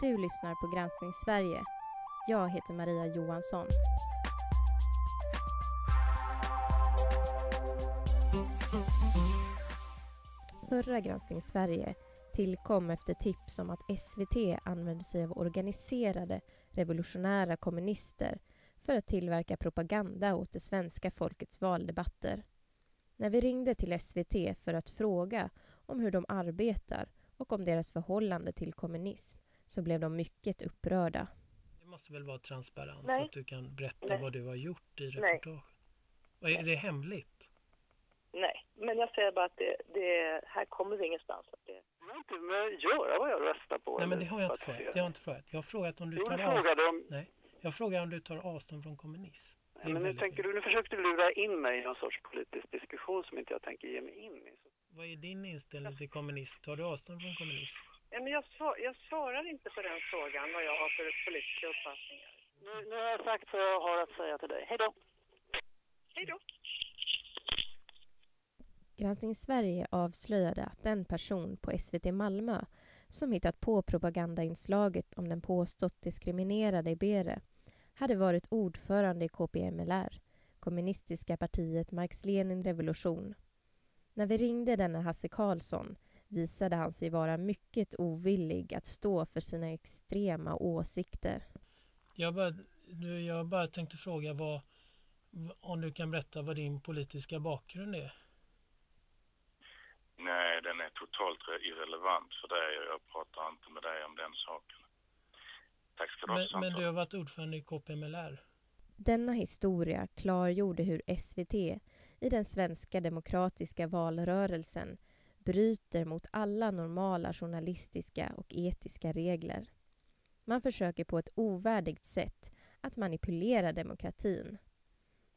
Du lyssnar på Granskning Sverige. Jag heter Maria Johansson. Förra Granskning Sverige tillkom efter tips om att SVT använde sig av organiserade revolutionära kommunister för att tillverka propaganda åt det svenska folkets valdebatter. När vi ringde till SVT för att fråga om hur de arbetar och om deras förhållande till kommunism så blev de mycket upprörda. Det måste väl vara transparens Nej. att du kan berätta Nej. vad du har gjort i Nej. reportaget? Och är det hemligt? Nej, men jag säger bara att det, det, här kommer vi ingenstans. Att det... Har inte med göra vad jag röstar på. Nej men det har jag inte frågat. Har jag inte frågat. Jag har frågat om du Jo, tar avstånd. om... Nej. Jag frågar om du tar avstånd från kommunism. Nej, men nu tänker du, nu försökte du lura in mig i någon sorts politisk diskussion som inte jag tänker ge mig in i. Vad är din inställning till kommunism? Tar du avstånd från kommunism? Ja, men jag, svar, jag svarar inte på den frågan, vad jag har för politiska uppfattningar. Nu, nu har jag sagt vad jag har att säga till dig. Hej då! Hej då! Granskning Sverige avslöjade att den person på SVT Malmö som hittat på propagandainslaget om den påstått diskriminerade Ibere hade varit ordförande i KPMLR, kommunistiska partiet Marx-Lenin Revolution. När vi ringde denne Hasse Karlsson visade han sig vara mycket ovillig att stå för sina extrema åsikter. Jag bara, jag bara tänkte fråga vad, om du kan berätta vad din politiska bakgrund är. Nej, den är totalt re- irrelevant för dig och jag pratar inte med dig om den saken. Tack ska du ha för Men, men du har varit ordförande i KPMLR. Denna historia klargjorde hur SVT i den svenska demokratiska valrörelsen bryter mot alla normala journalistiska och etiska regler. Man försöker på ett ovärdigt sätt att manipulera demokratin.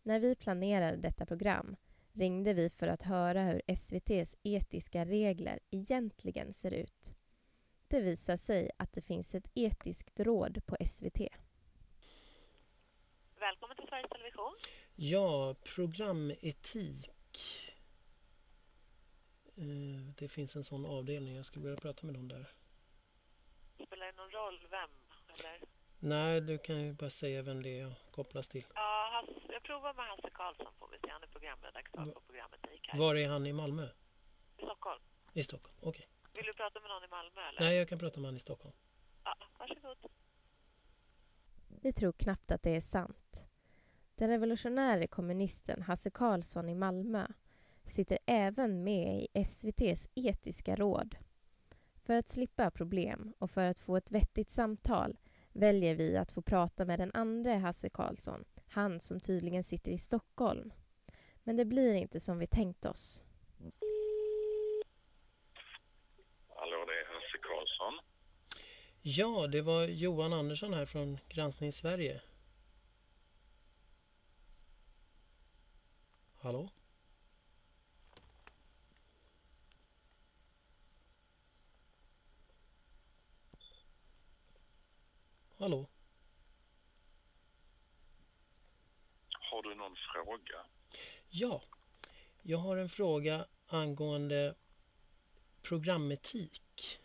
När vi planerade detta program ringde vi för att höra hur SVTs etiska regler egentligen ser ut. Det visar sig att det finns ett etiskt råd på SVT. Välkommen till Sveriges Television. Ja, programetik. Eh, Det finns en sån avdelning. Jag skulle vilja prata med någon där. Spelar det någon roll vem? Eller? Nej, du kan ju bara säga vem det är jag kopplas till. Ja, Hasse, jag provar med Hasse Karlsson får vi se. Han är programredaktör Va- på Programetik här Var är han i Malmö? i Stockholm. I Stockholm? Okej. Vill du prata med någon i Malmö eller? Nej, jag kan prata med han i Stockholm. Ja, varsågod. Vi tror knappt att det är sant. Den revolutionäre kommunisten Hasse Karlsson i Malmö sitter även med i SVTs etiska råd. För att slippa problem och för att få ett vettigt samtal väljer vi att få prata med den andra Hasse Karlsson, han som tydligen sitter i Stockholm. Men det blir inte som vi tänkt oss. Hallå, det är Hasse Karlsson. Ja, det var Johan Andersson här från Granskning Sverige. Hallå? Hallå? Har du någon fråga? Ja, jag har en fråga angående programetik.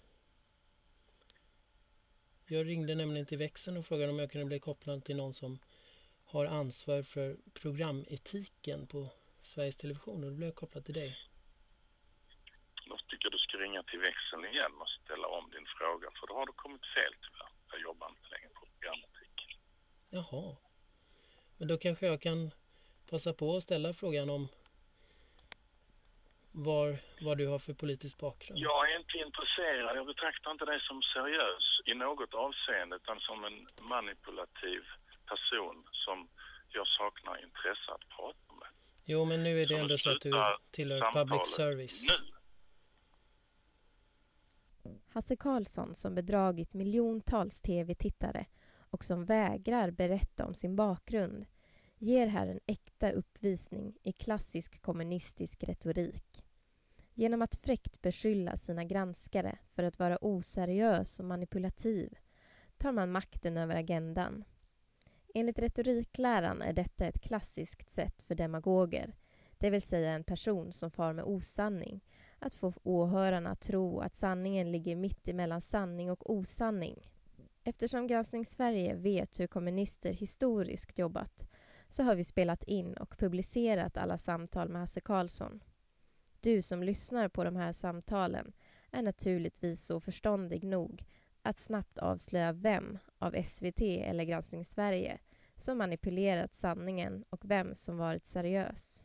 Jag ringde nämligen till växeln och frågade om jag kunde bli kopplad till någon som har ansvar för programetiken på Sveriges Television och då blev jag kopplad till dig. Då tycker jag du ska ringa till växeln igen och ställa om din fråga för då har du kommit fel tyvärr. Jag jobbar inte längre på programetik. Jaha. Men då kanske jag kan passa på att ställa frågan om var, vad du har för politisk bakgrund. Jag är inte intresserad. Jag betraktar inte dig som seriös i något avseende utan som en manipulativ person som jag saknar intresse att prata med. Jo, men nu är det Så ändå så att du tillhör public service. Nu! Hasse Karlsson som bedragit miljontals tv-tittare och som vägrar berätta om sin bakgrund ger här en äkta uppvisning i klassisk kommunistisk retorik. Genom att fräckt beskylla sina granskare för att vara oseriös och manipulativ tar man makten över agendan. Enligt retorikläran är detta ett klassiskt sätt för demagoger, det vill säga en person som far med osanning, att få åhörarna att tro att sanningen ligger mitt emellan sanning och osanning. Eftersom Granskning Sverige vet hur kommunister historiskt jobbat så har vi spelat in och publicerat alla samtal med Hasse Karlsson. Du som lyssnar på de här samtalen är naturligtvis så förståndig nog att snabbt avslöja vem av SVT eller Granskning Sverige som manipulerat sanningen och vem som varit seriös.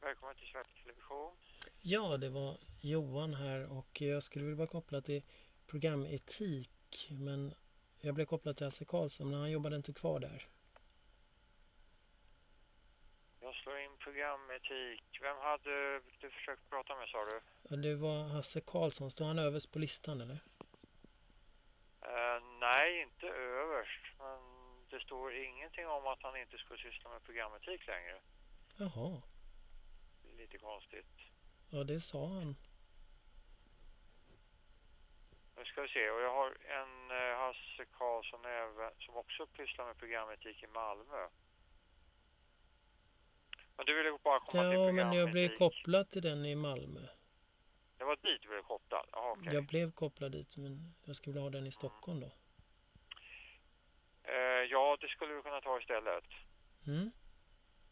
Välkommen till Sveriges Television. Ja, det var Johan här och jag skulle vilja vara kopplad till programetik men jag blev kopplad till Hasse Karlsson men han jobbade inte kvar där. Jag slår in programetik. Vem hade du försökt prata med sa du? Ja, Det var Hasse Karlsson, står han överst på listan eller? Eh, nej, inte överst. Men det står ingenting om att han inte skulle syssla med programetik längre. Jaha, Lite konstigt. Ja det sa han. Nu ska vi se. Och jag har en eh, Hasse Karlsson även, som också pysslar med programetik i Malmö. Men du ville bara komma till Ja, men programetik? jag blev kopplad till den i Malmö. Det var dit du blev kopplad? Jaha, okej. Jag blev kopplad dit men jag skulle ha den i Stockholm då. Eh, ja, det skulle vi kunna ta istället. Mm,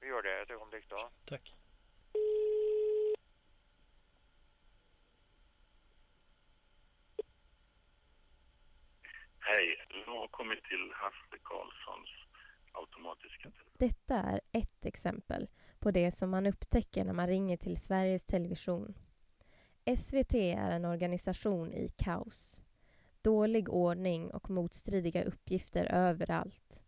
Vi gör det ett ögonblick då. tack. Hej, du har kommit till Hasse Karlssons automatiska telefon. Detta är ett exempel på det som man upptäcker när man ringer till Sveriges Television. SVT är en organisation i kaos. Dålig ordning och motstridiga uppgifter överallt.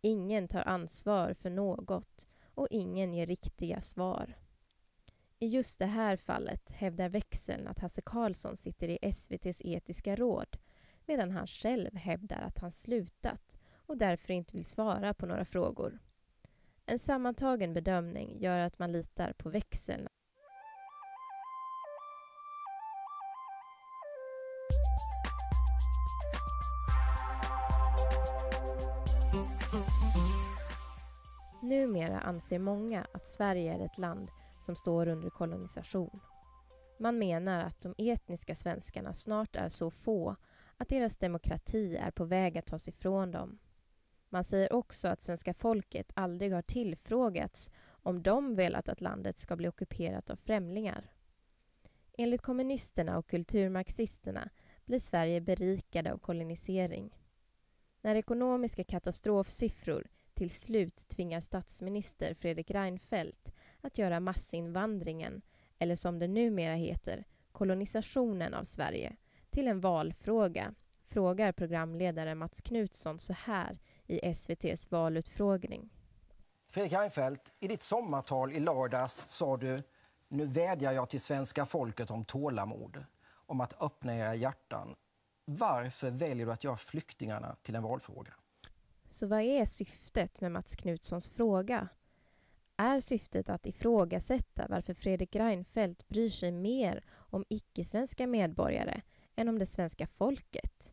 Ingen tar ansvar för något och ingen ger riktiga svar. I just det här fallet hävdar växeln att Hasse Karlsson sitter i SVTs etiska råd medan han själv hävdar att han slutat och därför inte vill svara på några frågor. En sammantagen bedömning gör att man litar på växeln. Numera anser många att Sverige är ett land som står under kolonisation. Man menar att de etniska svenskarna snart är så få att deras demokrati är på väg att tas ifrån dem. Man säger också att svenska folket aldrig har tillfrågats om de velat att landet ska bli ockuperat av främlingar. Enligt kommunisterna och kulturmarxisterna blir Sverige berikade av kolonisering. När ekonomiska katastrofsiffror till slut tvingar statsminister Fredrik Reinfeldt att göra massinvandringen, eller som det numera heter, kolonisationen av Sverige, till en valfråga frågar programledare Mats Knutsson så här i SVTs valutfrågning. Fredrik Reinfeldt, i ditt sommartal i lördags sa du nu vädjar jag till svenska folket om tålamod, om att öppna era hjärtan. Varför väljer du att göra flyktingarna till en valfråga? Så vad är syftet med Mats Knutssons fråga? Är syftet att ifrågasätta varför Fredrik Reinfeldt bryr sig mer om icke-svenska medborgare än om det svenska folket?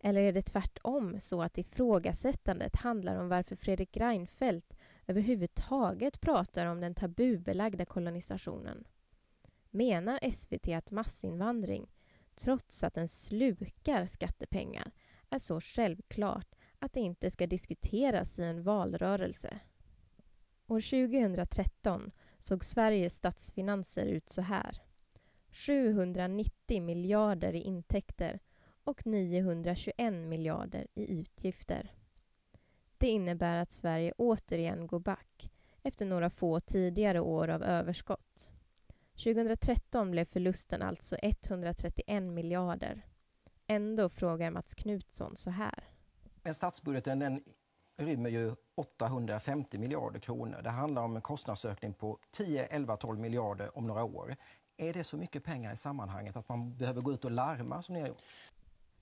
Eller är det tvärtom så att ifrågasättandet handlar om varför Fredrik Reinfeldt överhuvudtaget pratar om den tabubelagda kolonisationen? Menar SVT att massinvandring, trots att den slukar skattepengar, är så självklart att det inte ska diskuteras i en valrörelse? År 2013 såg Sveriges statsfinanser ut så här. 790 miljarder i intäkter och 921 miljarder i utgifter. Det innebär att Sverige återigen går back efter några få tidigare år av överskott. 2013 blev förlusten alltså 131 miljarder. Ändå frågar Mats Knutsson så här. Men statsbudgeten den rymmer ju 850 miljarder kronor. Det handlar om en kostnadsökning på 10, 11, 12 miljarder om några år. Är det så mycket pengar i sammanhanget att man behöver gå ut och larma som ni har gjort?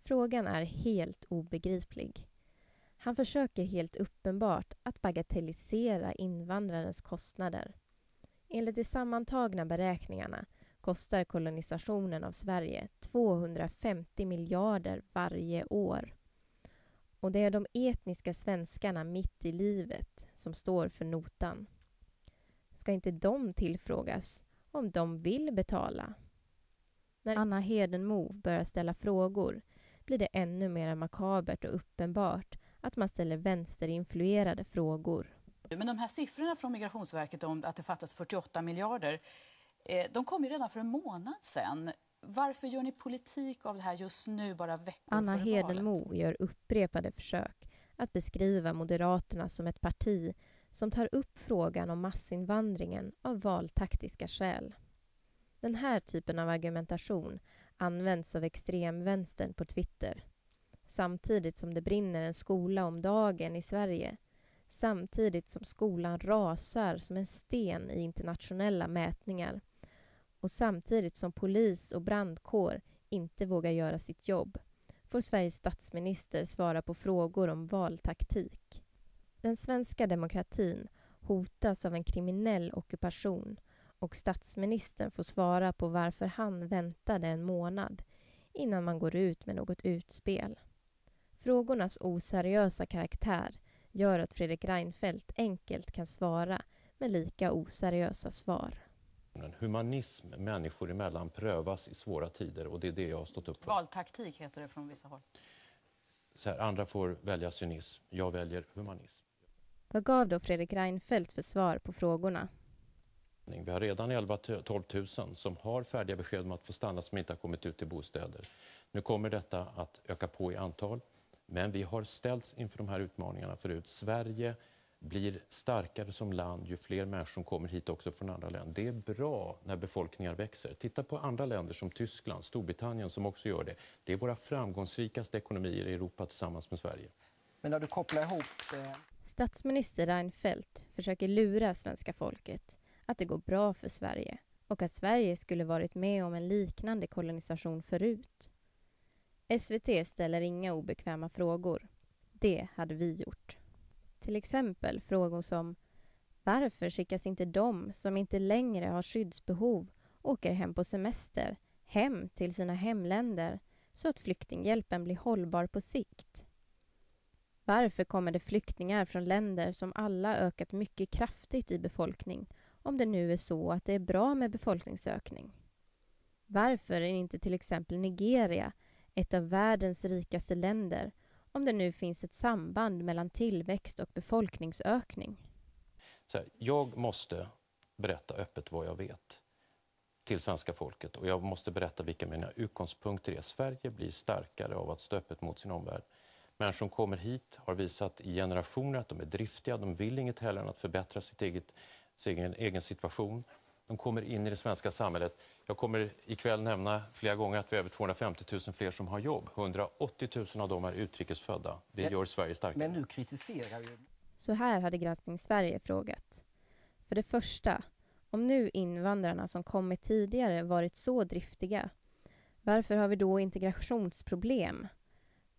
Frågan är helt obegriplig. Han försöker helt uppenbart att bagatellisera invandrarens kostnader. Enligt de sammantagna beräkningarna kostar kolonisationen av Sverige 250 miljarder varje år. Och det är de etniska svenskarna mitt i livet som står för notan. Ska inte de tillfrågas om de vill betala? När Anna Hedenmo börjar ställa frågor blir det ännu mer makabert och uppenbart att man ställer vänsterinfluerade frågor. Men de här siffrorna från Migrationsverket om att det fattas 48 miljarder, eh, de kom ju redan för en månad sedan. Varför gör ni politik av det här just nu, bara veckor Anna före Hedenmo valet? gör upprepade försök att beskriva Moderaterna som ett parti som tar upp frågan om massinvandringen av valtaktiska skäl. Den här typen av argumentation används av extremvänstern på Twitter. Samtidigt som det brinner en skola om dagen i Sverige. Samtidigt som skolan rasar som en sten i internationella mätningar. Och samtidigt som polis och brandkår inte vågar göra sitt jobb får Sveriges statsminister svara på frågor om valtaktik. Den svenska demokratin hotas av en kriminell ockupation och statsministern får svara på varför han väntade en månad innan man går ut med något utspel. Frågornas oseriösa karaktär gör att Fredrik Reinfeldt enkelt kan svara med lika oseriösa svar. Humanism människor emellan prövas i svåra tider och det är det jag har stått upp för. Valtaktik heter det från vissa håll. Så här, andra får välja cynism, jag väljer humanism. Vad gav då Fredrik Reinfeldt för svar på frågorna? Vi har redan 11 12 000 som har färdiga besked om att få stanna som inte har kommit ut till bostäder. Nu kommer detta att öka på i antal, men vi har ställts inför de här utmaningarna förut. Sverige blir starkare som land ju fler människor som kommer hit också från andra länder. Det är bra när befolkningar växer. Titta på andra länder som Tyskland, Storbritannien som också gör det. Det är våra framgångsrikaste ekonomier i Europa tillsammans med Sverige. Men när du kopplar ihop... Eh... Statsminister Reinfeldt försöker lura svenska folket att det går bra för Sverige och att Sverige skulle varit med om en liknande kolonisation förut. SVT ställer inga obekväma frågor. Det hade vi gjort. Till exempel frågor som varför skickas inte de som inte längre har skyddsbehov åker hem på semester, hem till sina hemländer så att flyktinghjälpen blir hållbar på sikt? Varför kommer det flyktingar från länder som alla ökat mycket kraftigt i befolkning om det nu är så att det är bra med befolkningsökning? Varför är inte till exempel Nigeria ett av världens rikaste länder om det nu finns ett samband mellan tillväxt och befolkningsökning? Så här, jag måste berätta öppet vad jag vet till svenska folket och jag måste berätta vilka mina utgångspunkter är. Sverige blir starkare av att stå öppet mot sin omvärld. Människor som kommer hit har visat i generationer att de är driftiga, de vill inget hellre än att förbättra sitt eget, sin egen, egen situation. De kommer in i det svenska samhället. Jag kommer ikväll nämna flera gånger att vi har över 250 000 fler som har jobb. 180 000 av dem är utrikesfödda. Det gör Sverige starkare. Men nu kritiserar ju... Så här hade Granskning Sverige frågat. För det första, om nu invandrarna som kommit tidigare varit så driftiga, varför har vi då integrationsproblem?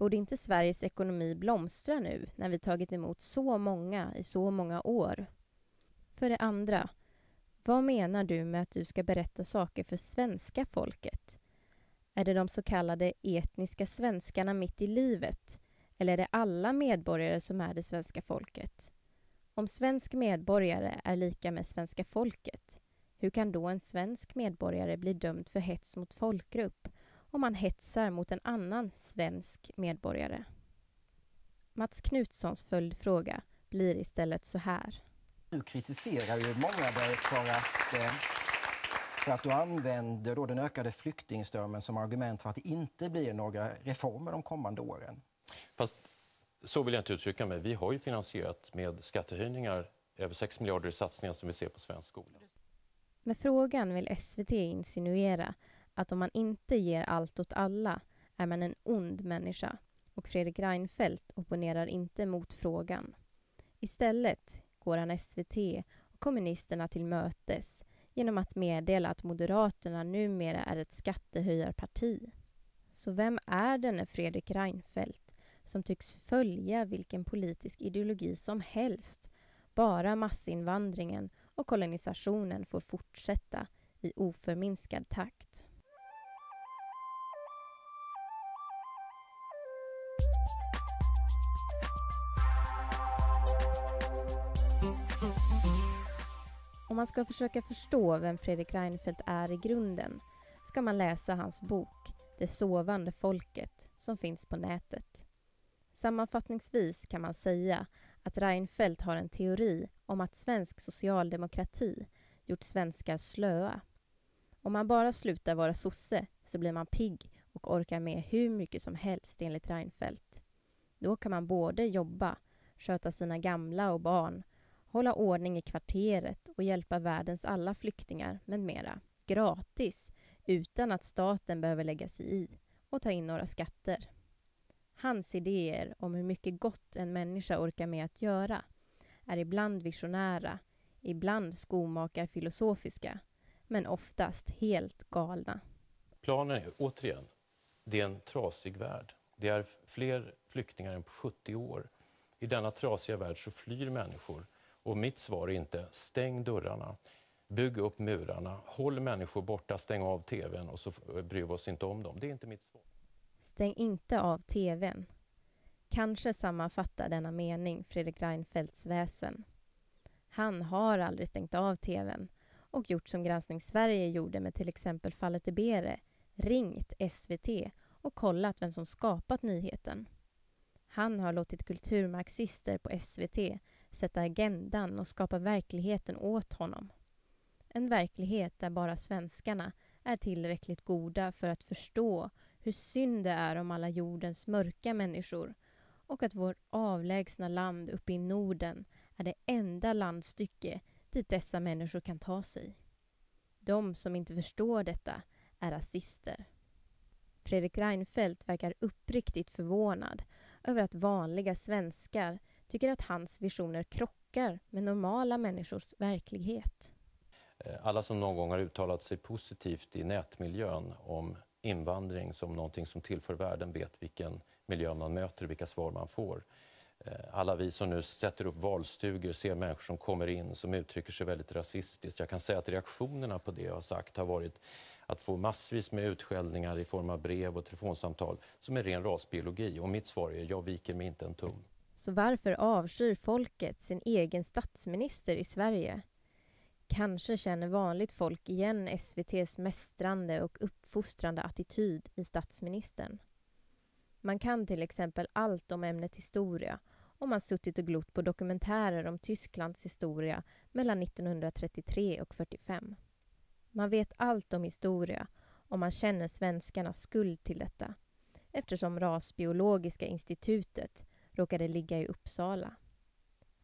Borde inte Sveriges ekonomi blomstra nu när vi tagit emot så många i så många år? För det andra, vad menar du med att du ska berätta saker för svenska folket? Är det de så kallade etniska svenskarna mitt i livet? Eller är det alla medborgare som är det svenska folket? Om svensk medborgare är lika med svenska folket, hur kan då en svensk medborgare bli dömd för hets mot folkgrupp om man hetsar mot en annan svensk medborgare? Mats Knutssons följdfråga blir istället så här. Nu kritiserar ju många dig för att, eh, för att du använder då den ökade flyktingströmmen som argument för att det inte blir några reformer de kommande åren. Fast så vill jag inte uttrycka mig. Vi har ju finansierat med skattehöjningar över 6 miljarder i satsningar som vi ser på svensk skola. Med frågan vill SVT insinuera att om man inte ger allt åt alla är man en ond människa och Fredrik Reinfeldt opponerar inte mot frågan. Istället går han SVT och kommunisterna till mötes genom att meddela att Moderaterna numera är ett skattehöjarparti. Så vem är denne Fredrik Reinfeldt som tycks följa vilken politisk ideologi som helst bara massinvandringen och kolonisationen får fortsätta i oförminskad takt? Man ska försöka förstå vem Fredrik Reinfeldt är i grunden ska man läsa hans bok Det sovande folket som finns på nätet. Sammanfattningsvis kan man säga att Reinfeldt har en teori om att svensk socialdemokrati gjort svenskar slöa. Om man bara slutar vara sosse så blir man pigg och orkar med hur mycket som helst enligt Reinfeldt. Då kan man både jobba, sköta sina gamla och barn, hålla ordning i kvarteret och hjälpa världens alla flyktingar med mera, gratis, utan att staten behöver lägga sig i och ta in några skatter. Hans idéer om hur mycket gott en människa orkar med att göra är ibland visionära, ibland skomakarfilosofiska, men oftast helt galna. Planen är, återigen, det är en trasig värld. Det är fler flyktingar än på 70 år. I denna trasiga värld så flyr människor. Och mitt svar är inte stäng dörrarna, bygg upp murarna, håll människor borta, stäng av tvn och så bryr vi oss inte om dem. Det är inte mitt svar. Stäng inte av tvn. Kanske sammanfattar denna mening Fredrik Reinfeldts väsen. Han har aldrig stängt av tvn och gjort som Granskning Sverige gjorde med till exempel fallet Bere, ringt SVT och kollat vem som skapat nyheten. Han har låtit kulturmarxister på SVT sätta agendan och skapa verkligheten åt honom. En verklighet där bara svenskarna är tillräckligt goda för att förstå hur synd det är om alla jordens mörka människor och att vårt avlägsna land uppe i Norden är det enda landstycke dit dessa människor kan ta sig. De som inte förstår detta är rasister. Fredrik Reinfeldt verkar uppriktigt förvånad över att vanliga svenskar tycker att hans visioner krockar med normala människors verklighet. Eh, alla som någon gång har uttalat sig positivt i nätmiljön om invandring som någonting som tillför världen vet vilken miljö man möter och vilka svar man får. Eh, alla vi som nu sätter upp valstugor ser människor som kommer in som uttrycker sig väldigt rasistiskt. Jag kan säga att reaktionerna på det jag har sagt har varit att få massvis med utskällningar i form av brev och telefonsamtal som är ren rasbiologi. Och mitt svar är jag viker mig inte en tum. Så varför avskyr folket sin egen statsminister i Sverige? Kanske känner vanligt folk igen SVTs mästrande och uppfostrande attityd i statsministern. Man kan till exempel allt om ämnet historia om man suttit och glott på dokumentärer om Tysklands historia mellan 1933 och 45. Man vet allt om historia om man känner svenskarnas skuld till detta eftersom Rasbiologiska institutet råkade ligga i Uppsala.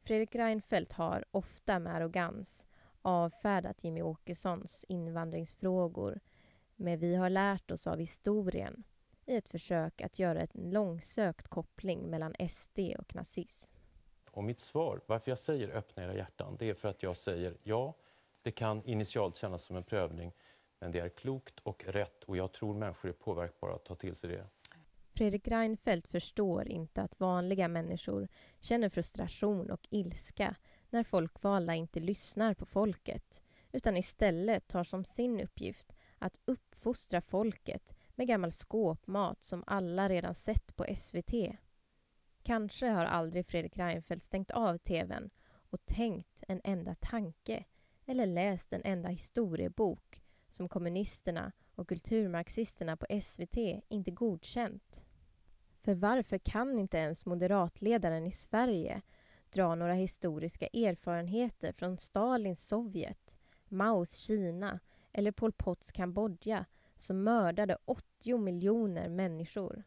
Fredrik Reinfeldt har, ofta med arrogans, avfärdat Jimmy Åkessons invandringsfrågor med Vi har lärt oss av historien i ett försök att göra en långsökt koppling mellan SD och nazism. Och mitt svar, varför jag säger öppna era hjärtan, det är för att jag säger ja, det kan initialt kännas som en prövning, men det är klokt och rätt och jag tror människor är påverkbara att ta till sig det. Fredrik Reinfeldt förstår inte att vanliga människor känner frustration och ilska när folkvalda inte lyssnar på folket utan istället tar som sin uppgift att uppfostra folket med gammal skåpmat som alla redan sett på SVT. Kanske har aldrig Fredrik Reinfeldt stängt av tvn och tänkt en enda tanke eller läst en enda historiebok som kommunisterna och kulturmarxisterna på SVT inte godkänt. För varför kan inte ens moderatledaren i Sverige dra några historiska erfarenheter från Stalins Sovjet, Maos Kina eller Pol Pots Kambodja som mördade 80 miljoner människor?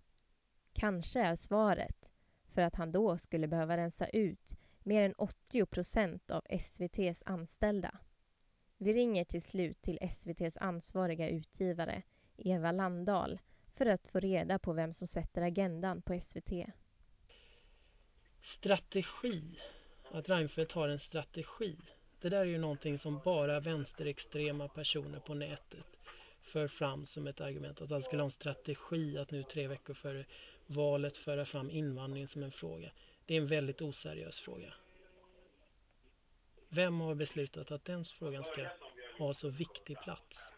Kanske är svaret för att han då skulle behöva rensa ut mer än 80 procent av SVTs anställda. Vi ringer till slut till SVTs ansvariga utgivare, Eva Landahl, för att få reda på vem som sätter agendan på SVT. Strategi. Att Reinfeldt har en strategi. Det där är ju någonting som bara vänsterextrema personer på nätet för fram som ett argument. Att han skulle ha en strategi att nu tre veckor före valet föra fram invandring som en fråga. Det är en väldigt oseriös fråga. Vem har beslutat att den frågan ska ha så viktig plats?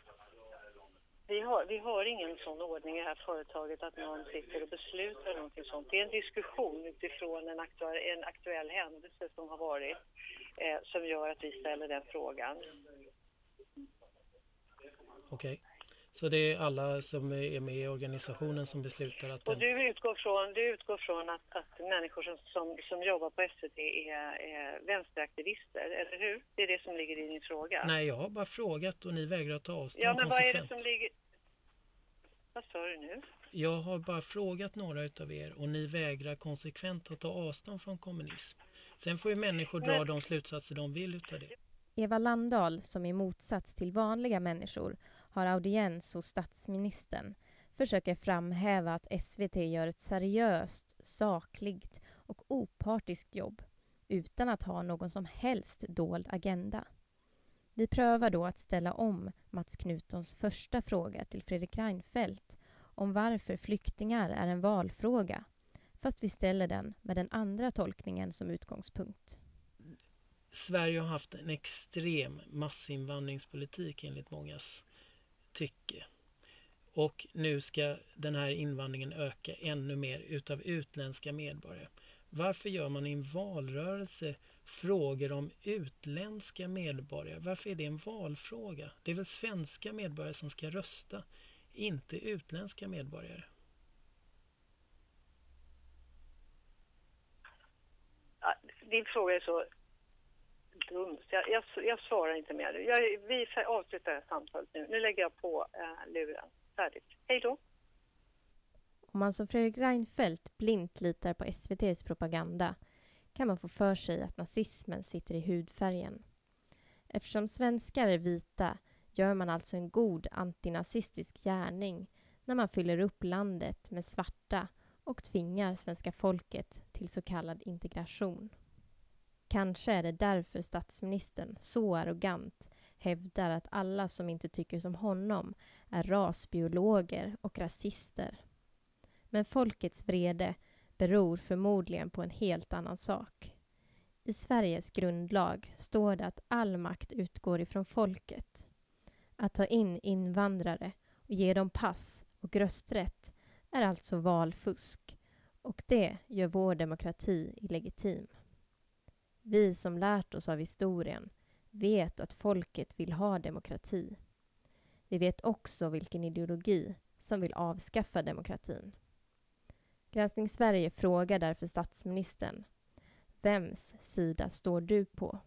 Vi har, vi har ingen sån ordning i det här företaget att någon sitter och beslutar någonting sånt. Det är en diskussion utifrån en aktuell, en aktuell händelse som har varit eh, som gör att vi ställer den frågan. Okej. Okay. Så det är alla som är med i organisationen som beslutar att Och den... du utgår från, du utgår från att, att människor som, som, som jobbar på SVT är, är vänsteraktivister, eller hur? Det är det som ligger i din fråga. Nej, jag har bara frågat och ni vägrar ta avstånd ja, men vad är konsekvent. det som ligger... Vad sa du nu? Jag har bara frågat några utav er och ni vägrar konsekvent att ta avstånd från kommunism. Sen får ju människor dra Men- de slutsatser de vill utav det. Eva Landahl, som i motsats till vanliga människor har audiens hos statsministern, försöker framhäva att SVT gör ett seriöst, sakligt och opartiskt jobb utan att ha någon som helst dold agenda. Vi prövar då att ställa om Mats Knutons första fråga till Fredrik Reinfeldt om varför flyktingar är en valfråga, fast vi ställer den med den andra tolkningen som utgångspunkt. Sverige har haft en extrem massinvandringspolitik enligt mångas tycke. Och nu ska den här invandringen öka ännu mer utav utländska medborgare. Varför gör man i en valrörelse frågor om utländska medborgare? Varför är det en valfråga? Det är väl svenska medborgare som ska rösta, inte utländska medborgare. Din fråga är så dum, så jag, jag, jag svarar inte mer. Jag, vi får avsluta det här samtalet nu. Nu lägger jag på eh, luren. Färdigt. Hej då! Om man som Fredrik Reinfeldt blint litar på SVTs propaganda kan man få för sig att nazismen sitter i hudfärgen. Eftersom svenskar är vita gör man alltså en god antinazistisk gärning när man fyller upp landet med svarta och tvingar svenska folket till så kallad integration. Kanske är det därför statsministern så arrogant hävdar att alla som inte tycker som honom är rasbiologer och rasister. Men folkets vrede beror förmodligen på en helt annan sak. I Sveriges grundlag står det att all makt utgår ifrån folket. Att ta in invandrare och ge dem pass och rösträtt är alltså valfusk och det gör vår demokrati illegitim. Vi som lärt oss av historien vet att folket vill ha demokrati. Vi vet också vilken ideologi som vill avskaffa demokratin. Granskning Sverige frågar därför statsministern Vems sida står du på?